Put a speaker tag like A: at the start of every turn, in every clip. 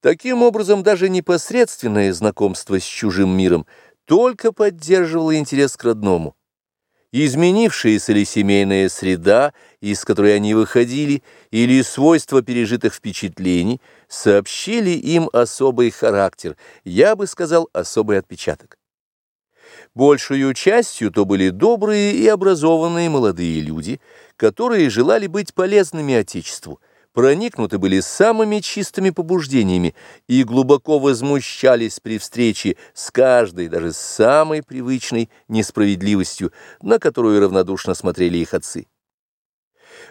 A: Таким образом, даже непосредственное знакомство с чужим миром только поддерживало интерес к родному. Изменившаяся ли семейная среда, из которой они выходили, или свойства пережитых впечатлений, сообщили им особый характер, я бы сказал, особый отпечаток. Большую частью то были добрые и образованные молодые люди, которые желали быть полезными Отечеству, проникнуты были самыми чистыми побуждениями и глубоко возмущались при встрече с каждой, даже самой привычной несправедливостью, на которую равнодушно смотрели их отцы.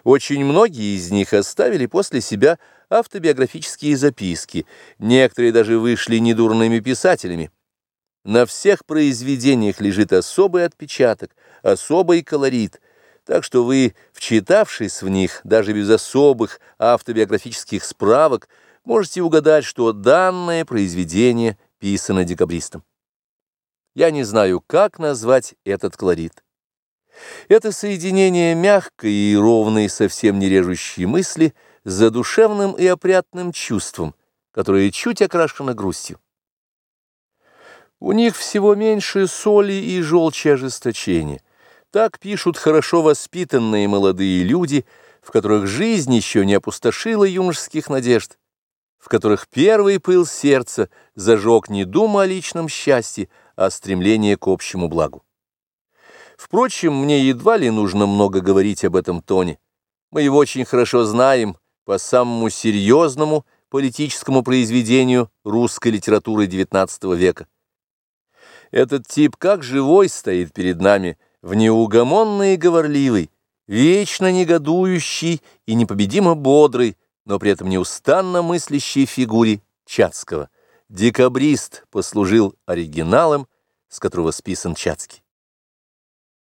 A: Очень многие из них оставили после себя автобиографические записки, некоторые даже вышли недурными писателями. На всех произведениях лежит особый отпечаток, особый колорит – так что вы, вчитавшись в них, даже без особых автобиографических справок, можете угадать, что данное произведение писано декабристом. Я не знаю, как назвать этот колорит. Это соединение мягкой и ровной, совсем не режущей мысли с задушевным и опрятным чувством, которое чуть окрашено грустью. У них всего меньше соли и желчи ожесточения. Так пишут хорошо воспитанные молодые люди, в которых жизнь еще не опустошила юношеских надежд, в которых первый пыл сердца зажег не дума о личном счастье, а стремление к общему благу. Впрочем, мне едва ли нужно много говорить об этом тоне. Мы его очень хорошо знаем по самому серьезному политическому произведению русской литературы XIX века. Этот тип как живой стоит перед нами – в неугомонный и говорливый, вечно негодующий и непобедимо бодрый, но при этом неустанно мыслящей фигуре Чацкого. Декабрист послужил оригиналом, с которого списан Чацкий.